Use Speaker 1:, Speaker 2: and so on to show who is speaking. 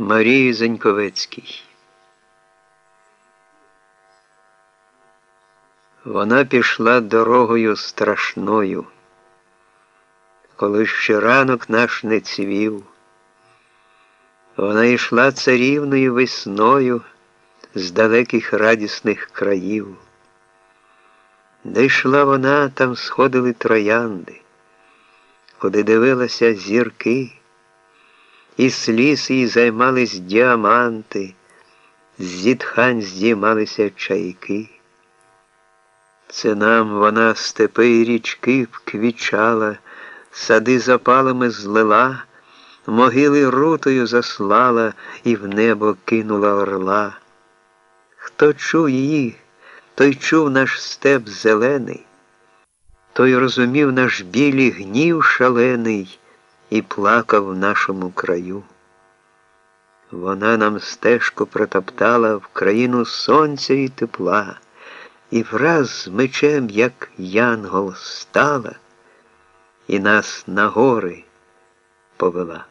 Speaker 1: Марії Заньковецькій. Вона пішла дорогою страшною, коли ще ранок наш не цвів. Вона йшла царівною весною з далеких радісних країв. Де йшла вона, там сходили троянди, куди дивилася зірки. І сліз її займались діаманти, з зітхань здіймалися чайки. Це нам вона степи і річки вквічала, сади запалами злила, могили рутою заслала і в небо кинула орла. Хто чув її, той чув наш степ зелений, той розумів наш білий гнів шалений і плакав в нашому краю. Вона нам стежку протоптала в країну сонця і тепла, і враз з мечем, як янгол, стала, і нас на гори повела.